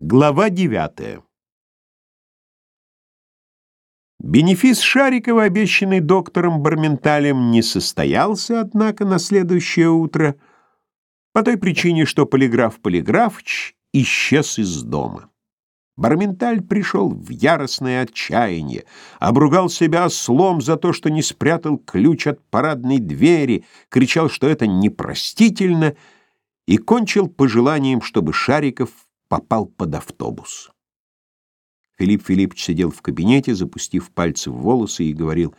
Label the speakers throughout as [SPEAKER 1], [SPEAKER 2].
[SPEAKER 1] Глава 9. Бенефис Шарикова, обещанный доктором Барменталем, не состоялся, однако, на следующее утро, по той причине, что полиграф Полиграфыч исчез из дома. Барменталь пришел в яростное отчаяние, обругал себя ослом за то, что не спрятал ключ от парадной двери, кричал, что это непростительно, и кончил пожеланием, чтобы Шариков попал под автобус. Филипп Филиппович сидел в кабинете, запустив пальцы в волосы и говорил,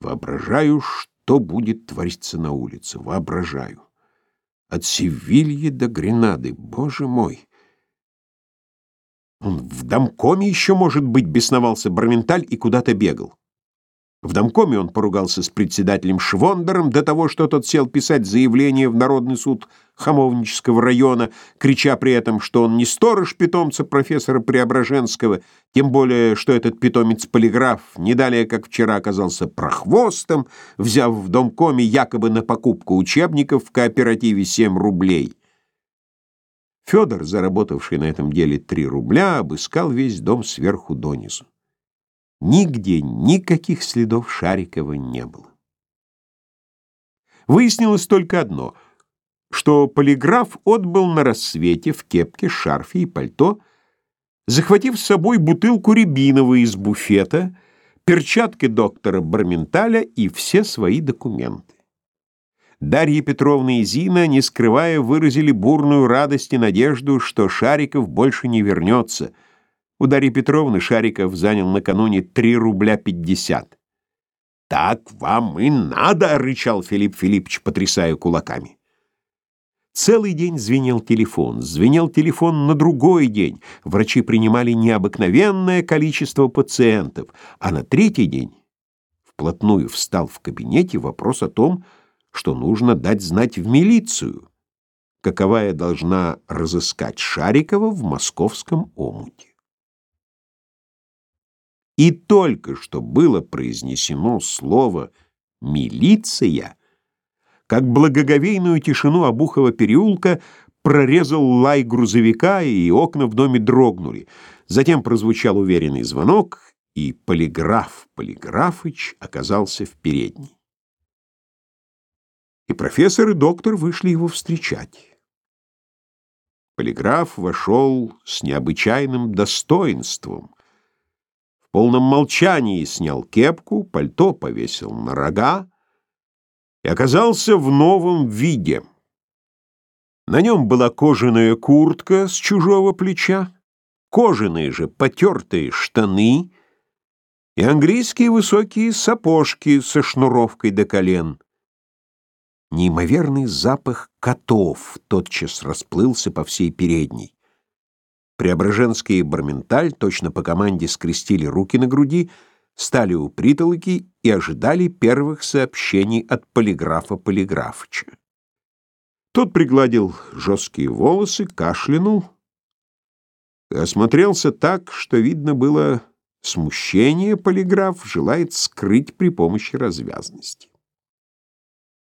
[SPEAKER 1] «Воображаю, что будет твориться на улице, воображаю. От Севильи до Гренады, боже мой!» Он в домкоме еще, может быть, бесновался Барменталь и куда-то бегал. В домкоме он поругался с председателем Швондером до того, что тот сел писать заявление в Народный суд Хамовнического района, крича при этом, что он не сторож питомца профессора Преображенского, тем более, что этот питомец-полиграф не далее, как вчера, оказался прохвостом, взяв в домкоме якобы на покупку учебников в кооперативе 7 рублей. Федор, заработавший на этом деле 3 рубля, обыскал весь дом сверху донизу. Нигде никаких следов Шарикова не было. Выяснилось только одно, что полиграф отбыл на рассвете в кепке, шарфе и пальто, захватив с собой бутылку рябиновой из буфета, перчатки доктора Барменталя и все свои документы. Дарья Петровна и Зина, не скрывая, выразили бурную радость и надежду, что Шариков больше не вернется — у Дарьи Петровны Шариков занял накануне 3 рубля 50. «Так вам и надо!» — рычал Филипп Филиппович, потрясая кулаками. Целый день звенел телефон, звенел телефон на другой день. Врачи принимали необыкновенное количество пациентов, а на третий день вплотную встал в кабинете вопрос о том, что нужно дать знать в милицию, каковая должна разыскать Шарикова в московском омуте. И только что было произнесено слово «милиция», как благоговейную тишину Обухова переулка прорезал лай грузовика, и окна в доме дрогнули. Затем прозвучал уверенный звонок, и полиграф Полиграфыч оказался в передней. И профессор и доктор вышли его встречать. Полиграф вошел с необычайным достоинством полном молчании снял кепку, пальто повесил на рога и оказался в новом виде. На нем была кожаная куртка с чужого плеча, кожаные же потертые штаны и английские высокие сапожки со шнуровкой до колен. Неимоверный запах котов тотчас расплылся по всей передней. Преображенский и Барменталь точно по команде скрестили руки на груди, стали у притолоки и ожидали первых сообщений от полиграфа Полиграфыча. Тот пригладил жесткие волосы, кашлянул и осмотрелся так, что видно было смущение полиграф желает скрыть при помощи развязности.